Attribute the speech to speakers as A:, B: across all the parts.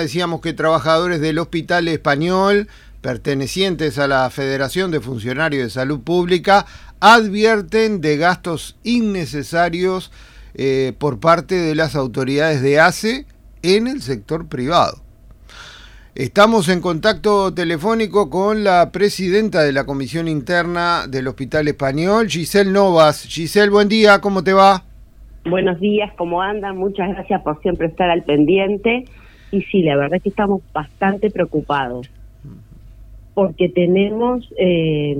A: Decíamos que trabajadores del Hospital Español, pertenecientes a la Federación de Funcionarios de Salud Pública, advierten de gastos innecesarios eh, por parte de las autoridades de ACE en el sector privado. Estamos en contacto telefónico con la presidenta de la Comisión Interna del Hospital Español, Giselle Novas. Giselle, buen día, ¿cómo te va?
B: Buenos días, ¿cómo andan? Muchas gracias por siempre estar al pendiente. Y sí, la verdad es que estamos bastante preocupados porque tenemos eh,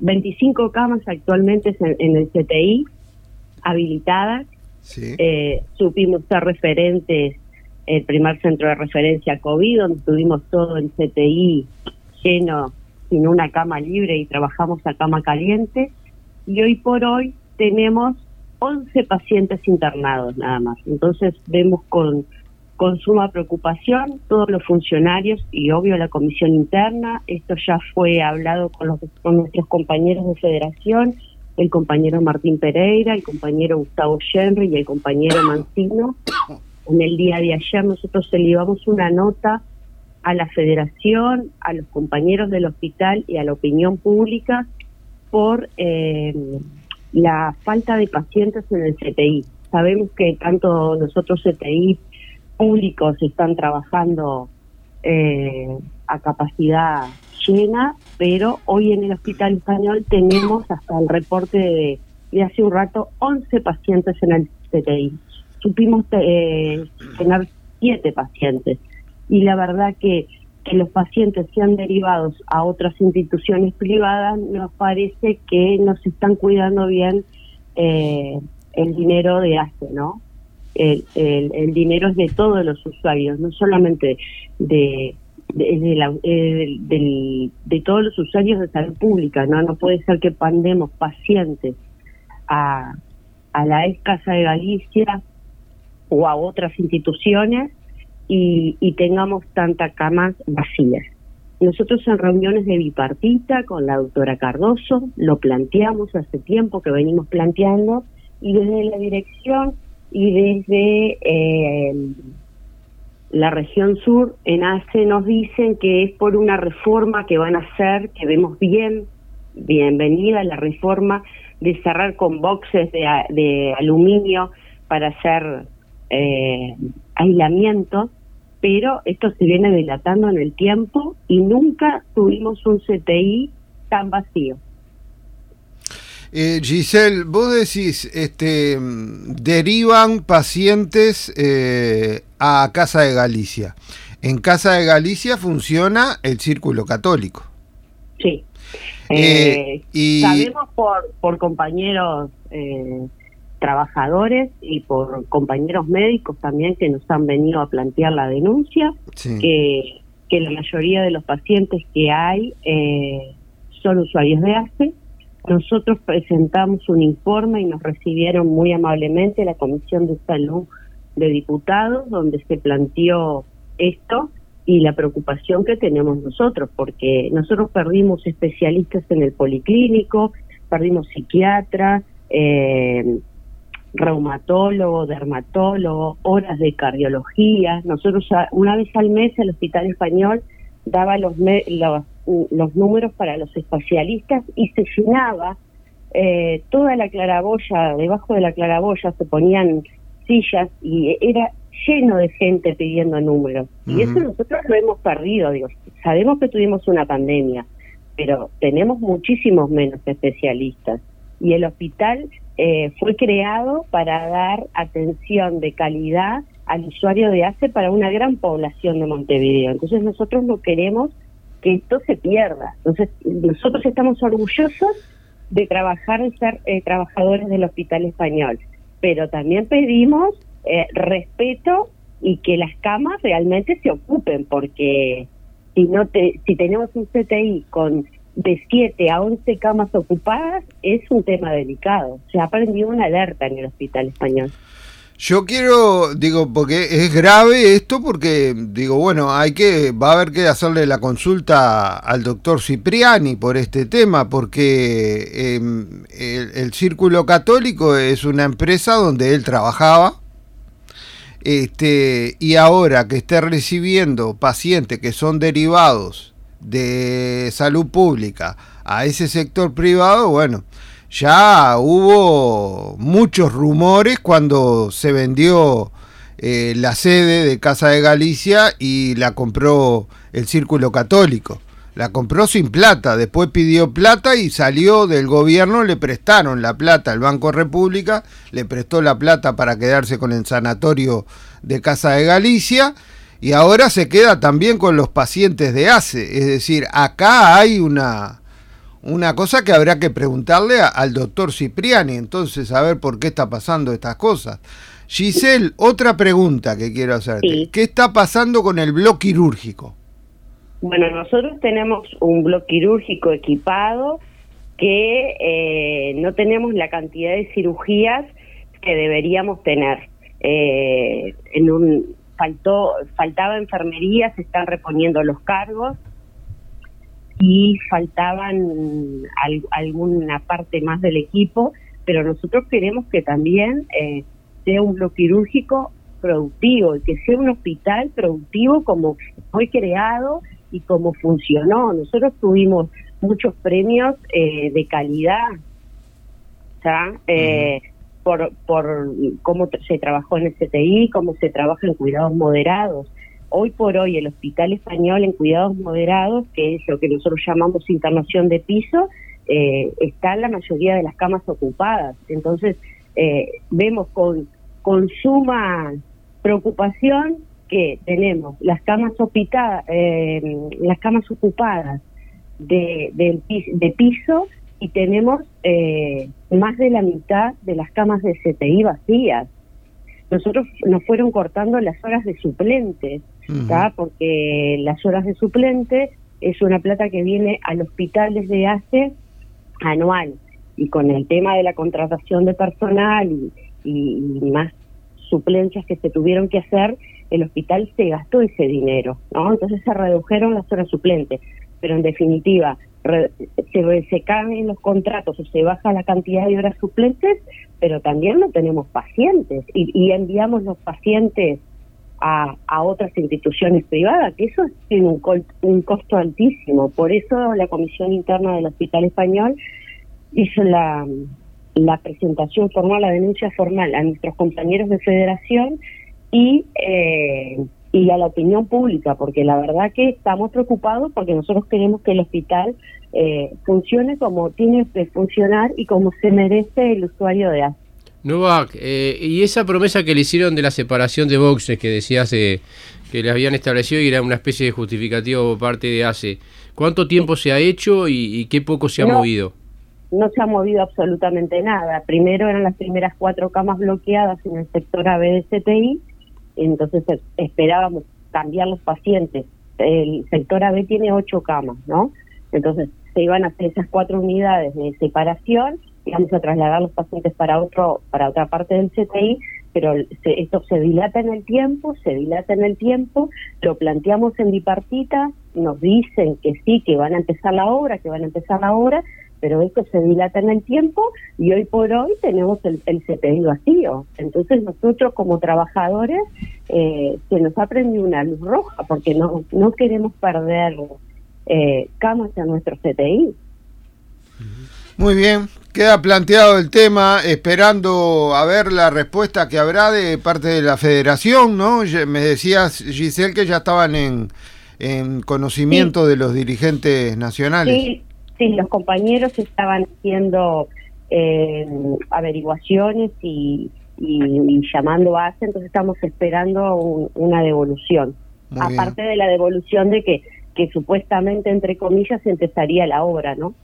B: 25 camas actualmente en, el CTI habilitadas. Eh, supimos ser referentes, el primer centro de referencia COVID, donde tuvimos todo el CTI lleno, sin una cama libre y trabajamos a cama caliente. Y hoy por hoy tenemos 11 pacientes internados nada más. Entonces vemos con con suma preocupación todos los funcionarios y obvio la comisión interna. Esto ya fue hablado con, nuestros compañeros de federación, el compañero Martín Pereira, el compañero Gustavo Henry y el compañero Mancino. En el día de ayer nosotros elevamos una nota a la federación, a los compañeros del hospital y a la opinión pública por eh, la falta de pacientes en el CTI. Sabemos que tanto nosotros CTI públicos están trabajando eh, a capacidad llena, pero hoy en el Hospital Español tenemos hasta el reporte de, hace un rato 11 pacientes en el CTI. Supimos eh, tener 7 pacientes y la verdad que que los pacientes sean derivados a otras instituciones privadas, nos parece que no se están cuidando bien eh, el dinero de ACE, ¿no? El, el, dinero es de todos los usuarios, no solamente de, de, de, todos los usuarios de salud pública, ¿no? No puede ser que pandemos pacientes a, a la ex Casa de Galicia o a otras instituciones y, y tengamos tantas camas vacías. Nosotros en reuniones de bipartita con la doctora Cardoso lo planteamos hace tiempo que venimos planteando y desde la dirección y desde eh, la región sur en ACE nos dicen que es por una reforma que van a hacer, que vemos bien, bienvenida la reforma de cerrar con boxes de, aluminio para hacer eh, aislamiento, pero esto se viene dilatando en el tiempo y nunca tuvimos un CTI tan vacío.
A: Eh, Giselle, vos decís, este, derivan pacientes eh, a Casa de Galicia. En Casa de Galicia funciona el círculo católico.
B: Sí. Eh, y... Sabemos por, por compañeros trabajadores y por compañeros médicos también que nos han venido a plantear la denuncia, que, que la mayoría de los pacientes que hay son usuarios de ASE nosotros presentamos un informe y nos recibieron muy amablemente la Comisión de Salud de Diputados, donde se planteó esto y la preocupación que tenemos nosotros, porque nosotros perdimos especialistas en el policlínico, perdimos psiquiatra, eh, reumatólogo, dermatólogo, horas de cardiología. Nosotros una vez al mes el Hospital Español daba los, los los números para los especialistas y se llenaba eh, toda la claraboya, debajo de la claraboya se ponían sillas y era lleno de gente pidiendo números. Y eso nosotros lo hemos perdido, digo, sabemos que tuvimos una pandemia, pero tenemos muchísimos menos especialistas. Y el hospital eh, fue creado para dar atención de calidad al usuario de ACE para una gran población de Montevideo. Entonces nosotros no queremos que esto se pierda. Entonces, nosotros estamos orgullosos de trabajar y ser eh, trabajadores del Hospital Español, pero también pedimos eh, respeto y que las camas realmente se ocupen, porque si no te, si tenemos un CTI con de 7 a 11 camas ocupadas, es un tema delicado. Se ha prendido una alerta en el Hospital Español.
A: Yo quiero, digo, porque es grave esto, porque digo, bueno, hay que, va a haber que hacerle la consulta al doctor Cipriani por este tema, porque em, el, Círculo Católico es una empresa donde él trabajaba este, y ahora que esté recibiendo pacientes que son derivados de salud pública a ese sector privado, bueno, ya hubo muchos rumores cuando se vendió eh, la sede de Casa de Galicia y la compró el Círculo Católico. La compró sin plata, después pidió plata y salió del gobierno, le prestaron la plata, el Banco República le prestó la plata para quedarse con el sanatorio de Casa de Galicia y ahora se queda también con los pacientes de ACE. Es decir, acá hay una, una cosa que habrá que preguntarle al doctor Cipriani, entonces, a ver por qué está pasando estas cosas. Giselle, otra pregunta que quiero hacerte. ¿Qué está pasando con el bloque quirúrgico?
B: Bueno, nosotros tenemos un bloque quirúrgico equipado que eh, no tenemos la cantidad de cirugías que deberíamos tener. Eh, en un faltó faltaba enfermería, se están reponiendo los cargos y faltaban alguna parte más del equipo, pero nosotros queremos que también eh, sea un bloque quirúrgico productivo y que sea un hospital productivo como fue creado y como funcionó. Nosotros tuvimos muchos premios eh, de calidad. Eh, por, por cómo se trabajó en el CTI, cómo se trabaja en cuidados moderados hoy por hoy el Hospital Español en Cuidados Moderados, que es lo que nosotros llamamos internación de piso, eh, está la mayoría de las camas ocupadas. Entonces, eh, vemos con, con suma preocupación que tenemos las camas, eh, las camas ocupadas de, de, piso y tenemos eh, más de la mitad de las camas de CTI vacías. Nosotros nos fueron cortando las horas de suplentes porque las horas de suplente es una plata que viene al hospital desde hace anual. Y con el tema de la contratación de personal y, más suplencias que se tuvieron que hacer, el hospital se gastó ese dinero, ¿no? Entonces se redujeron las horas suplentes, pero en definitiva se, se caen los contratos o se baja la cantidad de horas suplentes, pero también no tenemos pacientes. Y, y enviamos los pacientes a, otras instituciones privadas, que eso tiene un, costo altísimo. Por eso la Comisión Interna del Hospital Español hizo la, la presentación formal, la denuncia formal a nuestros compañeros de federación y, eh, y a la opinión pública, porque la verdad que estamos preocupados porque nosotros queremos que el hospital eh, funcione como tiene que funcionar y como se merece el usuario de ASA.
C: Novak, eh, y esa promesa que le hicieron de la separación de boxes que decías eh, que le habían establecido y era una especie de justificativo por parte de ACE, ¿cuánto tiempo se ha hecho y, qué poco se ha movido?
B: No se ha movido absolutamente nada. Primero eran las primeras cuatro camas bloqueadas en el sector AB de CTI, entonces esperábamos cambiar los pacientes. El sector AB tiene ocho camas, ¿no? Entonces se iban a hacer esas cuatro unidades de separación vamos a trasladar los pacientes para otro para otra parte del CTI, pero esto se dilata en el tiempo, se dilata en el tiempo, lo planteamos en bipartita, nos dicen que sí, que van a empezar la obra, que van a empezar la obra, pero esto se dilata en el tiempo y hoy por hoy tenemos el, el CTI vacío. Entonces nosotros como trabajadores eh, se nos ha prendido una luz roja porque no, no queremos perder eh, camas en nuestro CTI.
A: Muy bien, queda planteado el tema, esperando a ver la respuesta que habrá de parte de la federación, ¿no? Me decías, Giselle, que ya estaban en, en conocimiento de los dirigentes nacionales.
B: Sí, sí, los compañeros estaban haciendo eh, averiguaciones y, llamando a ACE, entonces estamos esperando una devolución. Aparte de la devolución de que, que supuestamente, entre comillas, empezaría la obra, ¿no?